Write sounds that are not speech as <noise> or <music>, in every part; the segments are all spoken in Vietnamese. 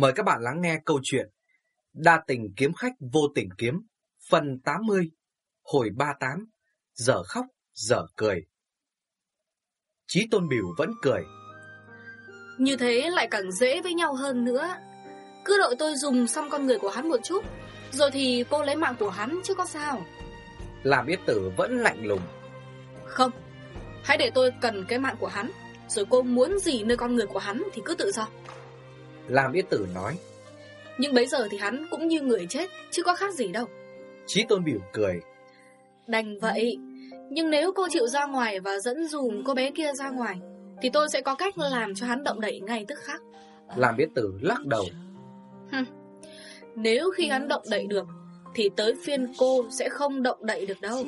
Mời các bạn lắng nghe câu chuyện Đa tình kiếm khách vô tình kiếm Phần 80 Hồi 38 Giờ khóc, giờ cười. Chí Tôn Biểu vẫn cười. Như thế lại càng dễ với nhau hơn nữa. Cứ đợi tôi dùng xong con người của hắn một chút Rồi thì cô lấy mạng của hắn chứ có sao. Làm biết tử vẫn lạnh lùng. Không Hãy để tôi cần cái mạng của hắn Rồi cô muốn gì nơi con người của hắn thì cứ tự do Làm biết tử nói. Nhưng bây giờ thì hắn cũng như người chết Chứ có khác gì đâu. Chí Tôn Biểu cười. Đành vậy. Nhưng nếu cô chịu ra ngoài và dẫn dùm cô bé kia ra ngoài Thì tôi sẽ có cách làm cho hắn động đậy ngay tức khắc. Làm biết tử lắc đầu. Nếu khi hắn động đậy được Thì tới phiên cô sẽ không động đậy được đâu.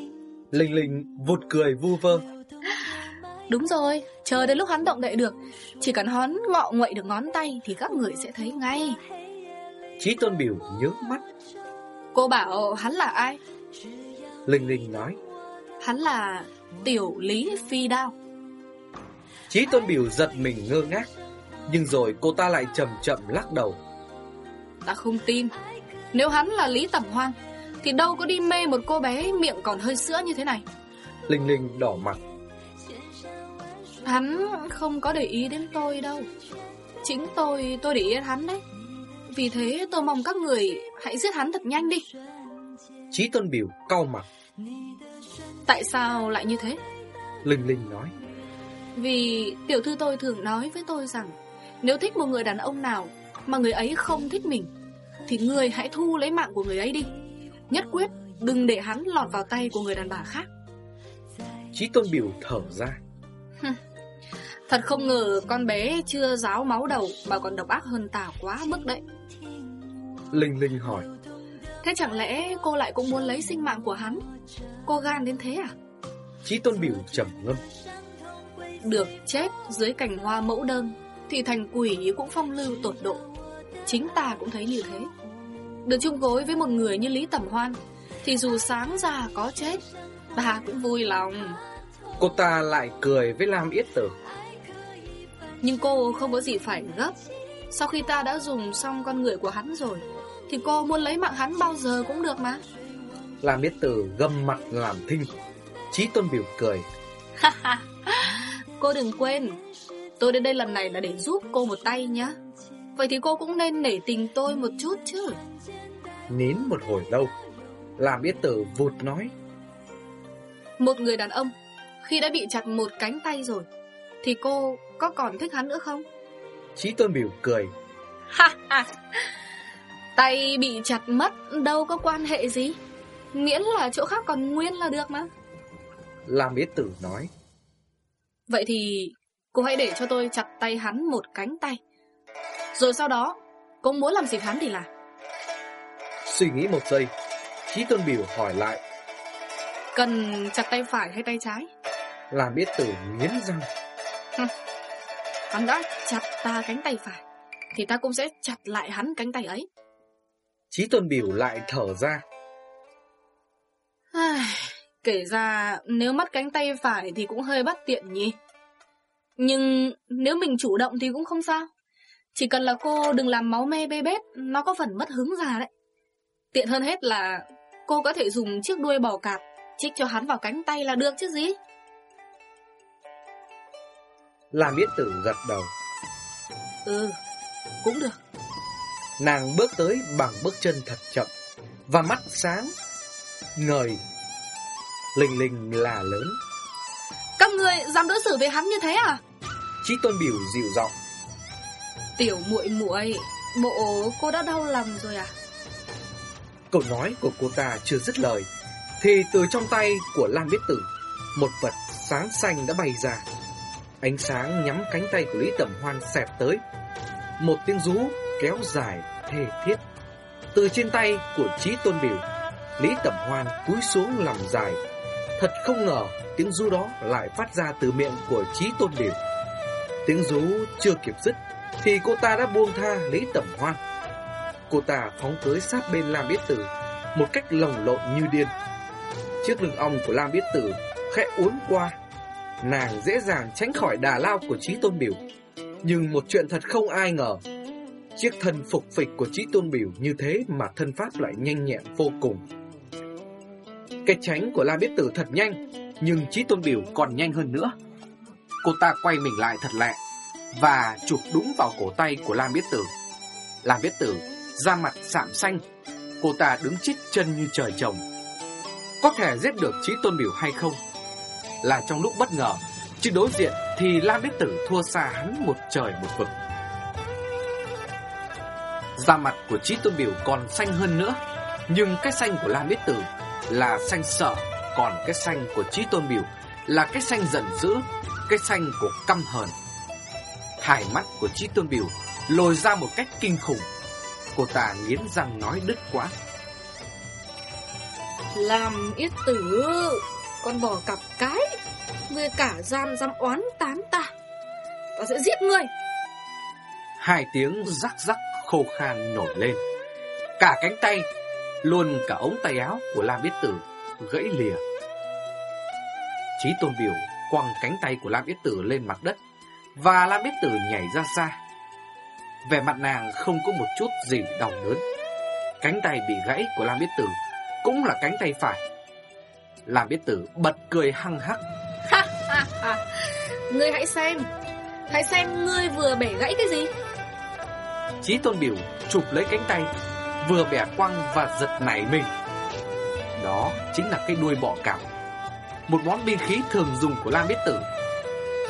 Linh Linh vụt cười vu vơ Đúng rồi, chờ đến lúc hắn động đậy được. Chỉ cần hắn ngọ nguậy được ngón tay Thì các người sẽ thấy ngay. Chí Tôn Biểu nhớ mắt. Cô bảo hắn là ai? Linh Linh nói. Hắn là Tiểu Lý Phi Đao. Chí Tôn Biểu giật mình ngơ ngác Nhưng rồi cô ta lại chậm chậm lắc đầu. Ta không tin. Nếu hắn là Lý Tẩm Hoan Thì đâu có đi mê một cô bé miệng còn hơi sữa như thế này. Linh Linh đỏ mặt Hắn không có để ý đến tôi đâu. Chính tôi, tôi để ý đến hắn đấy. Vì thế tôi mong các người hãy giết hắn thật nhanh đi. Chí Tôn Biểu cau mặt Tại sao lại như thế? Linh Linh nói. Vì tiểu thư tôi thường nói với tôi rằng Nếu thích một người đàn ông nào Mà người ấy không thích mình Thì người hãy thu lấy mạng của người ấy đi. Nhất quyết đừng để hắn lọt vào tay của người đàn bà khác. Chí Tôn Biểu thở ra Thật không ngờ con bé chưa ráo máu đầu Mà còn độc ác hơn tà quá mức đấy. Linh Linh hỏi. Thế chẳng lẽ cô lại cũng muốn lấy sinh mạng của hắn? Cô gan đến thế à? Chí Tôn Biểu trầm ngâm. Được chết dưới cành hoa mẫu đơn Thì thành quỷ cũng phong lưu tột độ. Chính ta cũng thấy như thế. Được chung gối với một người như Lý Tẩm Hoan Thì dù sáng ra có chết Ta cũng vui lòng. Cô ta lại cười với Lam Yết Tử Nhưng cô không có gì phải gấp. Sau khi ta đã dùng xong con người của hắn rồi Thì cô muốn lấy mạng hắn bao giờ cũng được mà. Lam Yết Tử gầm mặt làm thinh Chí Tôn Biểu cười. Cô đừng quên Tôi đến đây lần này là để giúp cô một tay nhá. Vậy thì cô cũng nên nể tình tôi một chút chứ. Nín một hồi lâu Lam Yết Tử vụt nói. Một người đàn ông Khi đã bị chặt một cánh tay rồi Thì cô có còn thích hắn nữa không? Chí Tôn Biểu cười. Ha ha. Tay bị chặt mất đâu có quan hệ gì. Miễn là chỗ khác còn nguyên là được mà. Lam Yết Tử nói. Vậy thì cô hãy để cho tôi chặt tay hắn một cánh tay. Rồi sau đó Cô muốn làm gì hắn thì làm. Suy nghĩ một giây Chí Tôn Biểu hỏi lại. Cần chặt tay phải hay tay trái? Lam Yết Tử nghiến răng Hắn đã chặt ta cánh tay phải Thì ta cũng sẽ chặt lại hắn cánh tay ấy. Chí Tôn Biểu lại thở ra. Ai, Kể ra nếu mất cánh tay phải thì cũng hơi bất tiện nhỉ. Nhưng nếu mình chủ động thì cũng không sao. Chỉ cần là cô đừng làm máu me bê bết Nó có phần mất hứng già đấy. Tiện hơn hết là cô có thể dùng chiếc đuôi bò cạp Chích cho hắn vào cánh tay là được chứ gì Lam Yết Tử gật đầu. Ừ, cũng được. Nàng bước tới bằng bước chân thật chậm Và mắt sáng Ngời Linh Linh là lớn. Các người dám đối xử với hắn như thế à? Chí Tôn Biểu dịu giọng. Tiểu muội muội Bộ cô đã đau lòng rồi à? Câu nói của cô ta chưa dứt lời Thì từ trong tay của Lam Biết Tử Một vật sáng xanh đã bay ra Ánh sáng nhắm cánh tay của Lý Tẩm Hoan xẹp tới. Một tiếng rú kéo dài thề thiết. Từ trên tay của Chí Tôn Biểu Lý Tẩm Hoan cúi xuống làm dài. Thật không ngờ tiếng rú đó lại phát ra từ miệng của Chí Tôn Biểu Tiếng rú chưa kịp dứt Thì cô ta đã buông tha Lý Tẩm Hoan. Cô ta phóng tới sát bên Lam Biết Tử Một cách lồng lộn như điên. Chiếc lưng ong của Lam Biết Tử khẽ uốn qua Nàng dễ dàng tránh khỏi đà lao của Trí Tôn Biểu Nhưng một chuyện thật không ai ngờ Chiếc thân phục phịch của Chí Tôn Biểu như thế mà thân pháp lại nhanh nhẹn vô cùng. Cái tránh của La Biết Tử thật nhanh, nhưng Chí Tôn Biểu còn nhanh hơn nữa. Cô ta quay mình lại thật lẹ và chụp đúng vào cổ tay của Lam Biết Tử. Lam Biết Tử da mặt sạm xanh, cô ta đứng chít chân như trời trồng. Có thể giết được Chí Tôn Biểu hay không? Là trong lúc bất ngờ, chứ đối diện thì Lam Biết Tử thua xa hắn một trời một vực. Da mặt của Chí Tôn Biểu còn xanh hơn nữa, nhưng cái xanh của Lam Biết Tử là xanh sợ, còn cái xanh của Chí Tôn Biểu là cái xanh giận dữ, cái xanh của căm hờn. Hai mắt của Chí Tôn Biểu lồi ra một cách kinh khủng. Cô ta nghiến răng nói đứt quá. Làm yết tử, con bò cặp cái, ngươi cả gian dám oán tán ta. Ta sẽ giết ngươi. Hai tiếng rắc rắc khô khan nổi lên. Cả cánh tay, luôn cả ống tay áo của Lam Yết Tử gãy lìa. Chí Tôn Biểu quăng cánh tay của Lam Yết Tử lên mặt đất và Lam Yết Tử nhảy ra xa. về mặt nàng không có một chút gì đau đớn. Cánh tay bị gãy của Lam Yết Tử cũng là cánh tay phải. Lam Biết Tử bật cười hăng hắc. <laughs> Ngươi hãy xem, hãy xem ngươi vừa bẻ gãy cái gì. Chí Tôn Biểu chụp lấy cánh tay, vừa bẻ quăng và giật nảy mình. Đó chính là cái đuôi bọ cạp, một món binh khí thường dùng của Lam Biết Tử.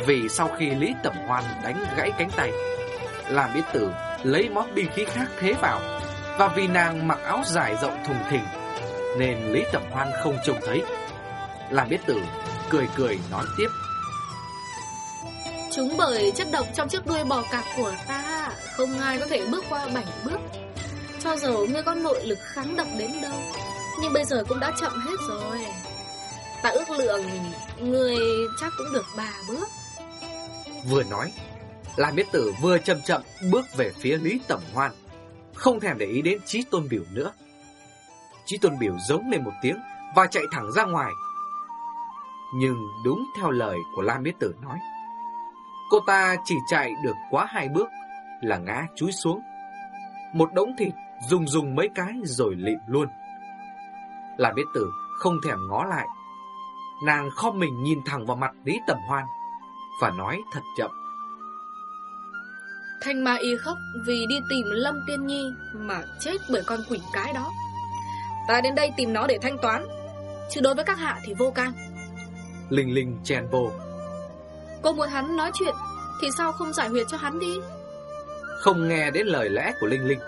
Vì sau khi Lý Tẩm Hoan đánh gãy cánh tay, Lam Biết Tử lấy món binh khí khác thế vào, và vì nàng mặc áo dài rộng thùng thình, nên Lý Tẩm Hoan không trông thấy. Lam Biết Tử cười cười nói tiếp. Chúng bởi chất độc trong chiếc đuôi bò cạp của ta Không ai có thể bước qua bảy bước. Cho dù ngươi có nội lực kháng độc đến đâu Nhưng bây giờ cũng đã chậm hết rồi. Ta ước lượng Ngươi chắc cũng được ba bước. Vừa nói Lam Biết Tử vừa chậm chậm bước về phía Lý Tẩm Hoan Không thèm để ý đến Chí Tôn Biểu nữa. Chí Tôn Biểu giống lên một tiếng Và chạy thẳng ra ngoài nhưng đúng theo lời của Lam Biết Tử nói Cô ta chỉ chạy được quá hai bước là ngã chúi xuống. Một đống thịt dùng dùng mấy cái rồi lịm luôn. Lam biết tử không thèm ngó lại. Nàng khom mình nhìn thẳng vào mặt Lý Tầm Hoan và nói thật chậm. Thanh Ma Y khóc vì đi tìm Lâm Tiên Nhi mà chết bởi con quỷ cái đó. Ta đến đây tìm nó để thanh toán, chứ đối với các hạ thì vô can. Linh Linh chèn vô. Cô muốn hắn nói chuyện Thì sao không giải huyệt cho hắn đi? Không nghe đến lời lẽ của Linh Linh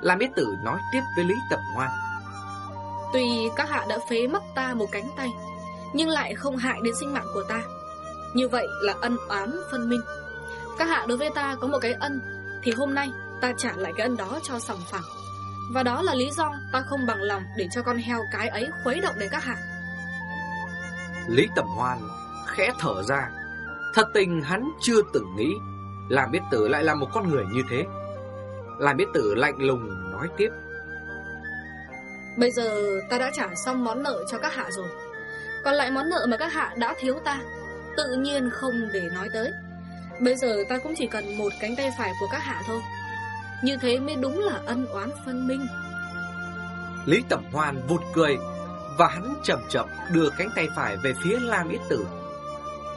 Lam Biết Tử nói tiếp với Lý Tẩm Hoan Tuy các hạ đã phế mất ta một cánh tay Nhưng lại không hại đến sinh mạng của ta. Như vậy là ân oán phân minh. Các hạ đối với ta có một cái ân Thì hôm nay ta trả lại cái ân đó cho sòng phẳng. Và đó là lý do ta không bằng lòng Để cho con heo cái ấy khuấy động đến các hạ Lý Tẩm Hoan khẽ thở ra. Thật tình hắn chưa từng nghĩ Làm biết tử lại là một con người như thế. Làm biết tử lạnh lùng nói tiếp. Bây giờ ta đã trả xong món nợ cho các hạ rồi. Còn lại món nợ mà các hạ đã thiếu ta Tự nhiên không để nói tới. Bây giờ ta cũng chỉ cần một cánh tay phải của các hạ thôi. Như thế mới đúng là ân oán phân minh. Lý Tẩm Hoan vụt cười và hắn chậm chậm đưa cánh tay phải về phía Lam Yết Tử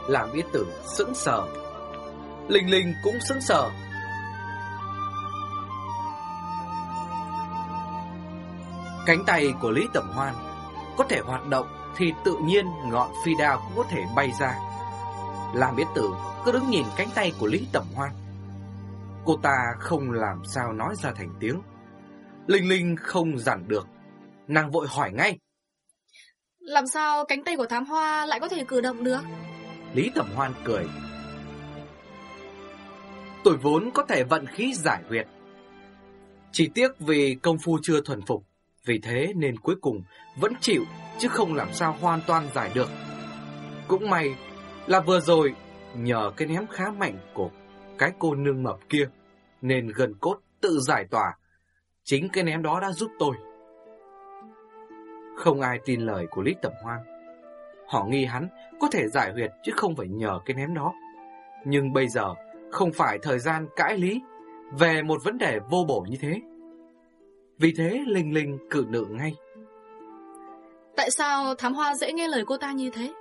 làm Yết tử sững sờ. Linh Linh cũng sững sờ. Cánh tay của Lý Tẩm Hoan có thể hoạt động thì tự nhiên ngọn phi đao cũng có thể bay ra. Lam Yết tử cứ đứng nhìn cánh tay của Lý Tẩm Hoan. Cô ta không làm sao nói ra thành tiếng. Linh Linh không dặn được. Nàng vội hỏi ngay. Làm sao cánh tay của thám hoa lại có thể cử động được? Lý Thẩm Hoan cười. Tôi vốn có thể vận khí giải huyệt. Chỉ tiếc vì công phu chưa thuần phục, vì thế nên cuối cùng vẫn chịu chứ không làm sao hoàn toàn giải được. Cũng may là vừa rồi nhờ cái ném khá mạnh của cái cô nương mập kia nên gần cốt tự giải tỏa. Chính cái ném đó đã giúp tôi. Không ai tin lời của Lý Tẩm Hoan. Họ nghi hắn có thể giải huyệt chứ không phải nhờ cái ném đó. Nhưng bây giờ không phải thời gian cãi lý, về một vấn đề vô bổ như thế. Vì thế Linh Linh cự nữ ngay. Tại sao thám hoa dễ nghe lời cô ta như thế?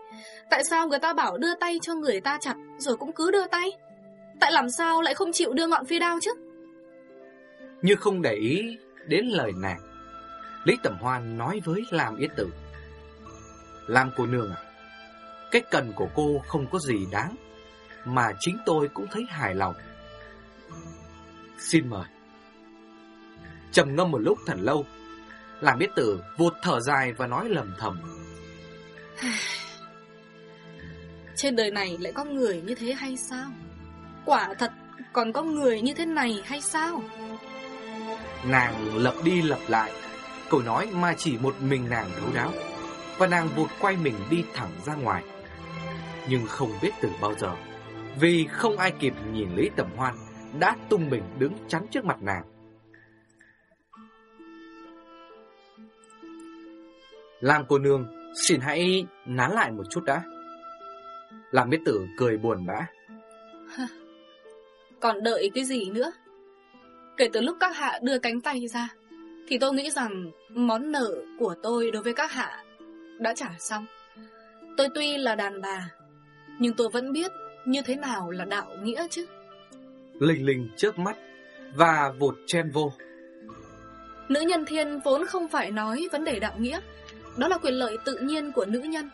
Tại sao người ta bảo đưa tay cho người ta chặt rồi cũng cứ đưa tay? Tại làm sao lại không chịu đưa ngọn phi đao chứ? Như không để ý đến lời nàng, Lý Tẩm Hoan nói với Lam Yết Tử. Lam cô nương à, cái cần của cô không có gì đáng, mà chính tôi cũng thấy hài lòng. Xin mời. trầm ngâm một lúc thật lâu, Lam Yết Tử vụt thở dài và nói lầm thầm. <sighs> Trên đời này lại có người như thế hay sao? Quả thật còn có người như thế này hay sao? Nàng lập đi lập lại Câu nói mà chỉ một mình nàng thấu đáo, Và nàng vụt quay mình đi thẳng ra ngoài. Nhưng không biết từ bao giờ, Vì không ai kịp nhìn Lý Tầm Hoan, Đã tung mình đứng chắn trước mặt nàng. Lam cô nương, Xin hãy nán lại một chút đã. Làm biết tử cười buồn bã. Còn đợi cái gì nữa? Kể từ lúc các hạ đưa cánh tay ra thì tôi nghĩ rằng Món nợ của tôi đối với các hạ Đã trả xong. Tôi tuy là đàn bà Nhưng tôi vẫn biết Như thế nào là đạo nghĩa chứ. Linh linh trước mắt Và vụt chen vô. Nữ nhân thiên vốn không phải nói vấn đề đạo nghĩa Đó là quyền lợi tự nhiên của nữ nhân.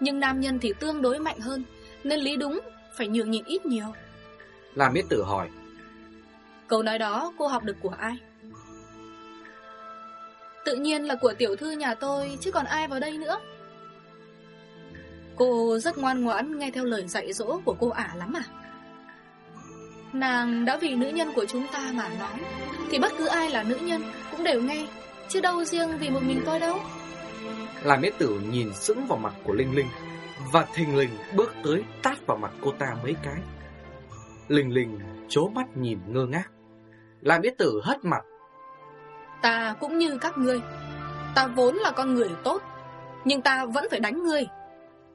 Nhưng nam nhân thì tương đối mạnh hơn Nên lý đúng Phải nhường nhịn ít nhiều. Làm biết tử hỏi. Câu nói đó cô học được của ai? Tự nhiên là của tiểu thư nhà tôi, Chứ còn ai vào đây nữa. Cô rất ngoan ngoãn Nghe theo lời dạy dỗ của cô ả lắm à? Nàng đã vì nữ nhân của chúng ta mà nói, Thì bất cứ ai là nữ nhân Cũng đều nghe, Chứ đâu riêng vì một mình tôi đâu. Là biết tử nhìn sững vào mặt của Linh Linh, Và thình lình bước tới tát vào mặt cô ta mấy cái. Linh Linh chố mắt nhìn ngơ ngác. Làm biết tử hất mặt Ta cũng như các ngươi. Ta vốn là con người tốt Nhưng ta vẫn phải đánh ngươi.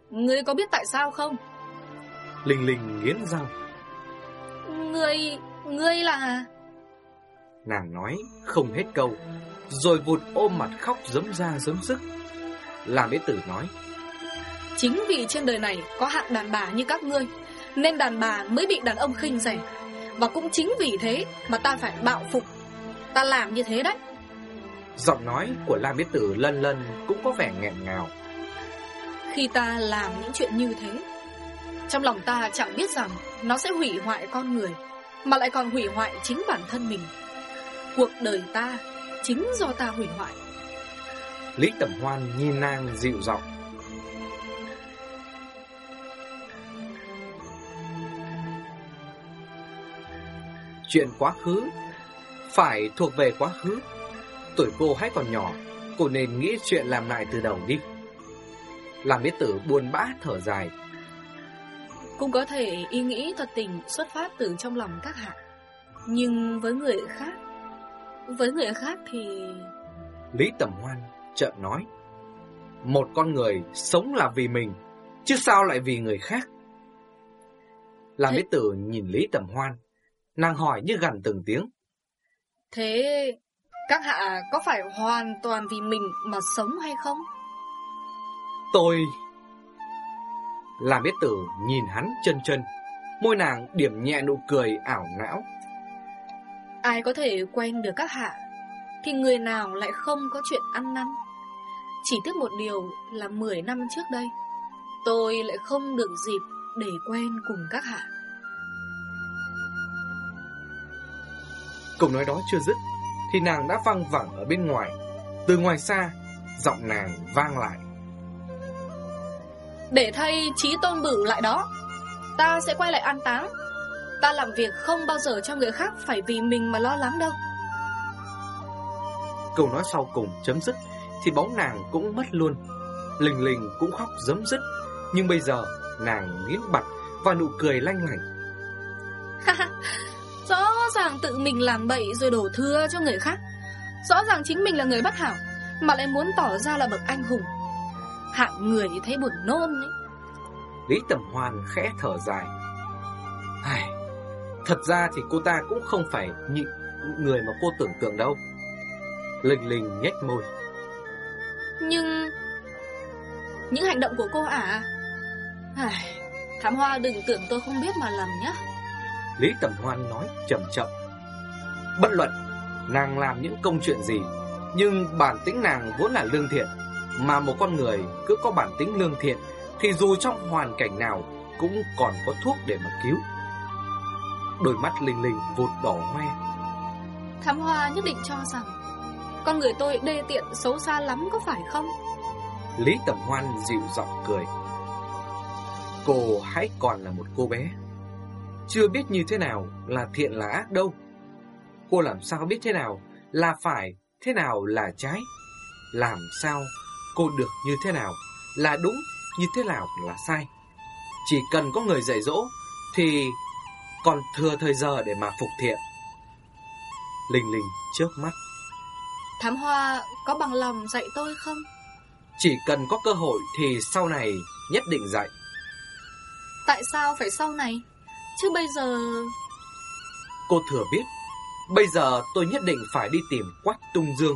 Ngươi có biết tại sao không? Linh Linh nghiến răng. Ngươi Ngươi là Nàng nói không hết câu Rồi vụt ôm mặt khóc giấm ra giấm sức Làm biết tử nói Chính vì trên đời này Có hạng đàn bà như các ngươi Nên đàn bà mới bị đàn ông khinh rẻ và cũng chính vì thế mà ta phải bạo phục. Ta làm như thế đấy Giọng nói của Lam Biết Tử lân lân cũng có vẻ nghẹn ngào. Khi ta làm những chuyện như thế Trong lòng ta chẳng biết rằng Nó sẽ hủy hoại con người Mà lại còn hủy hoại chính bản thân mình. Cuộc đời ta Chính do ta hủy hoại. Lý Tẩm Hoan nhìn nàng dịu giọng. Chuyện quá khứ Phải thuộc về quá khứ Tuổi cô hãy còn nhỏ Cô nên nghĩ chuyện làm lại từ đầu đi. Làm biết tử buồn bã thở dài. Cũng có thể ý nghĩ thật tình xuất phát từ trong lòng các hạ. Nhưng với người khác Với người khác thì... Lý Tầm Hoan chợt nói Một con người sống là vì mình Chứ sao lại vì người khác? Làm biết tử nhìn Lý Tầm Hoan Nàng hỏi như gần từng tiếng. Thế các hạ có phải hoàn toàn vì mình mà sống hay không? Tôi... Làm biết tử nhìn hắn chân chân, môi nàng điểm nhẹ nụ cười ảo não. Ai có thể quen được các hạ, thì người nào lại không có chuyện ăn năn. Chỉ tiếc một điều là 10 năm trước đây, tôi lại không được dịp để quen cùng các hạ. Câu nói đó chưa dứt Thì nàng đã văng vẳng ở bên ngoài. Từ ngoài xa Giọng nàng vang lại. Để thay trí tôn bửu lại đó Ta sẽ quay lại an táng. Ta làm việc không bao giờ cho người khác Phải vì mình mà lo lắng đâu. Câu nói sau cùng chấm dứt Thì bóng nàng cũng mất luôn. Linh Linh cũng khóc giấm dứt. Nhưng bây giờ nàng nghiến bặt Và nụ cười lanh lảnh ràng tự mình làm bậy rồi đổ thừa cho người khác Rõ ràng chính mình là người bất hảo Mà lại muốn tỏ ra là bậc anh hùng Hạng người như thế buồn nôn ấy Lý Tầm Hoan khẽ thở dài Ai, Thật ra thì cô ta cũng không phải như người mà cô tưởng tượng đâu. Linh Linh nhếch môi. Nhưng... Những hành động của cô ả... À? Thám Hoa đừng tưởng tôi không biết mà lầm nhé. Lý Tầm Hoan nói chậm chậm. Bất luận nàng làm những công chuyện gì, nhưng bản tính nàng vốn là lương thiện, mà một con người cứ có bản tính lương thiện thì dù trong hoàn cảnh nào cũng còn có thuốc để mà cứu. Đôi mắt Linh Linh vụt đỏ hoe. Thám Hoa nhất định cho rằng con người tôi đê tiện xấu xa lắm có phải không? Lý Tầm Hoan dịu giọng cười. Cô hãy còn là một cô bé, chưa biết như thế nào là thiện là ác đâu. Cô làm sao biết thế nào là phải, thế nào là trái? Làm sao cô được như thế nào là đúng, như thế nào là sai? Chỉ cần có người dạy dỗ thì còn thừa thời giờ để mà phục thiện. Linh Linh chớp mắt. Thám Hoa có bằng lòng dạy tôi không? Chỉ cần có cơ hội thì sau này nhất định dạy. Tại sao phải sau này? Chứ bây giờ... Cô thừa biết, bây giờ tôi nhất định phải đi tìm Quách Tung Dương.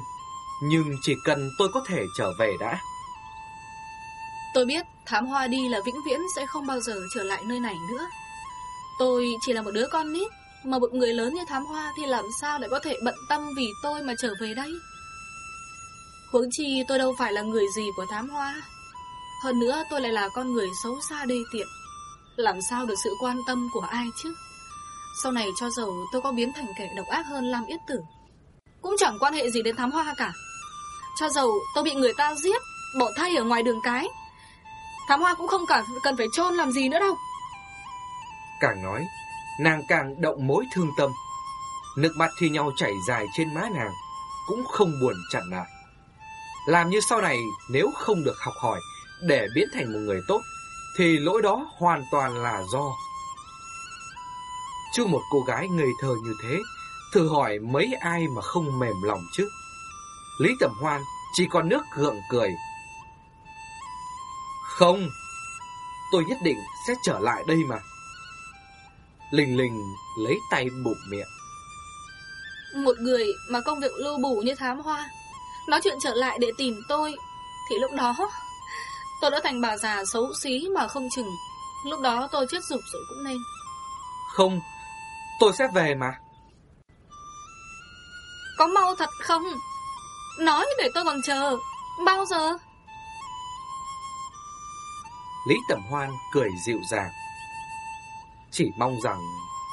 Nhưng chỉ cần tôi có thể trở về đã. Tôi biết thám hoa đi là vĩnh viễn sẽ không bao giờ trở lại nơi này nữa. Tôi chỉ là một đứa con nít, mà một người lớn như thám hoa thì làm sao lại có thể bận tâm vì tôi mà trở về đây? Huống chi tôi đâu phải là người gì của thám hoa. Hơn nữa tôi lại là con người xấu xa đê tiện. Làm sao được sự quan tâm của ai chứ? Sau này cho dầu tôi có biến thành kẻ độc ác hơn Lam Yết Tử. Cũng chẳng quan hệ gì đến thám hoa cả. Cho dầu tôi bị người ta giết, bỏ thay ở ngoài đường cái. Thám hoa cũng không cả cần phải chôn làm gì nữa đâu. Càng nói, nàng càng động mối thương tâm. Nước mắt thi nhau chảy dài trên má nàng, cũng không buồn chặn lại. Làm như sau này nếu không được học hỏi để biến thành một người tốt, thì lỗi đó hoàn toàn là do. Chứ một cô gái ngây thơ như thế, thử hỏi mấy ai mà không mềm lòng chứ. Lý Tầm Hoan chỉ còn nước gượng cười. Không, tôi nhất định sẽ trở lại đây mà. Linh Linh lấy tay bụng miệng. Một người mà công việc lưu bù như thám hoa, nói chuyện trở lại để tìm tôi, thì lúc đó tôi đã thành bà già xấu xí mà không chừng. Lúc đó tôi chết dục rồi cũng nên. Không, tôi sẽ về mà. Có mau thật không? Nói để tôi còn chờ. Bao giờ? Lý Tẩm Hoan cười dịu dàng. Chỉ mong rằng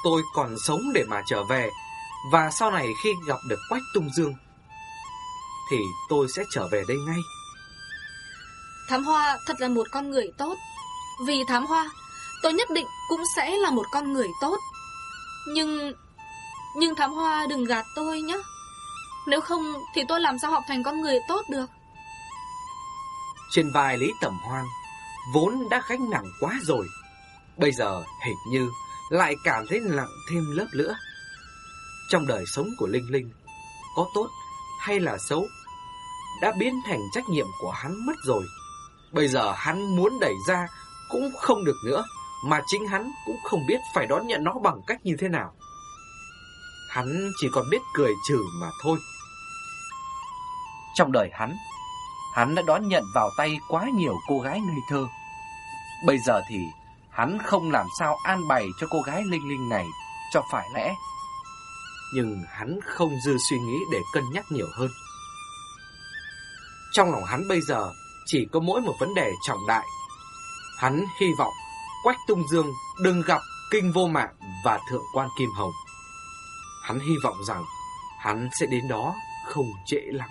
tôi còn sống để mà trở về Và sau này khi gặp được Quách Tung Dương Thì tôi sẽ trở về đây ngay Thám Hoa thật là một con người tốt. Vì Thám Hoa Tôi nhất định cũng sẽ là một con người tốt. Nhưng Nhưng Thám Hoa đừng gạt tôi nhé. Nếu không thì tôi làm sao học thành con người tốt được? Trên vai Lý Tẩm Hoan Vốn đã gánh nặng quá rồi. Bây giờ hình như lại cảm thấy nặng thêm lớp nữa. Trong đời sống của Linh Linh, có tốt hay là xấu, đã biến thành trách nhiệm của hắn mất rồi. Bây giờ hắn muốn đẩy ra cũng không được nữa, mà chính hắn cũng không biết phải đón nhận nó bằng cách như thế nào. Hắn chỉ còn biết cười trừ mà thôi. Trong đời hắn, hắn đã đón nhận vào tay quá nhiều cô gái ngây thơ. Bây giờ thì Hắn không làm sao an bày cho cô gái Linh Linh này cho phải lẽ. Nhưng hắn không dư suy nghĩ để cân nhắc nhiều hơn. Trong lòng hắn bây giờ chỉ có mỗi một vấn đề trọng đại. Hắn hy vọng Quách Tung Dương đừng gặp Kinh Vô Mạng và Thượng quan Kim Hồng. Hắn hy vọng rằng hắn sẽ đến đó không trễ lắm.